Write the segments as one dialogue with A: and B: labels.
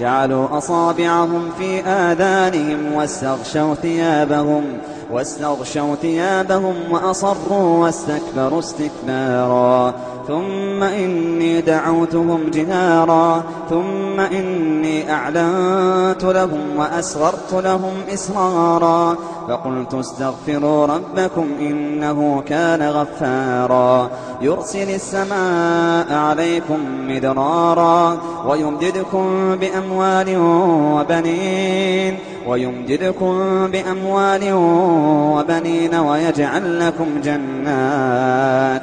A: جعلوا أصابعهم في آذانهم واستغشوا ثيابهم واستغشوا ثيابهم وأصروا واستكبروا استكبارا. ثم إني دعوتهم جهارا. ثم إني أعلنت لهم وأسررت لهم إسرارا. فقلت استغفروا ربكم إنه كان غفارا. يرسل السماء عليكم مدرارا ويمددكم بأموال وبنين ويمددكم بأموال وبنين ويجعل لكم جنات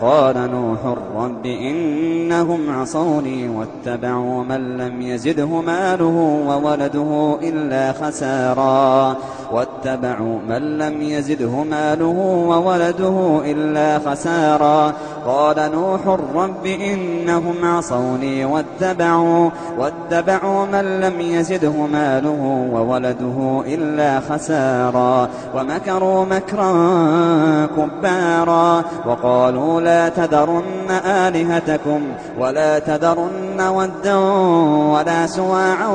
A: قال نوح رب إنهم عصوني واتبعوا من لم يزده ماله وولده إلا خسارا. واتبعوا من لم يزده ماله وولده إلا خسارا. قال نوح رب إنهم عصوني واتبعوا واتبعوا من لم يزده ماله وولده إلا خسارا. ومكروا مكرا كبارا. وقالوا لا تذرن آلهتكم ولا تذرن ودا ولا سواعا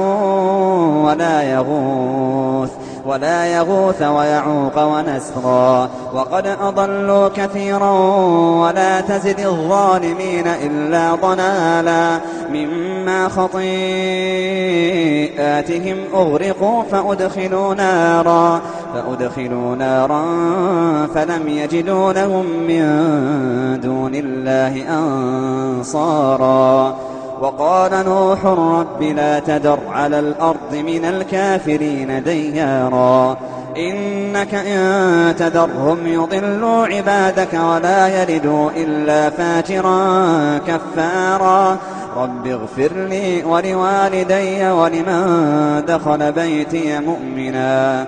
A: ولا يغوث ولا يغوث ويعوق ونسرا وقد أضلوا كثيرا ولا تزد الظالمين إلا ضلالا مما خطيئاتهم أغرقوا فأدخلوا نارا فأدخلوا نارا فلم يجدوا لهم من دون الله أنصارا. وقال نوح رب لا تذر على الأرض من الكافرين ديارا. إنك إن تذرهم يضلوا عبادك ولا يلدوا إلا فاجرا كفارا. رب اغفر لي ولوالدي ولمن دخل بيتي مؤمنا.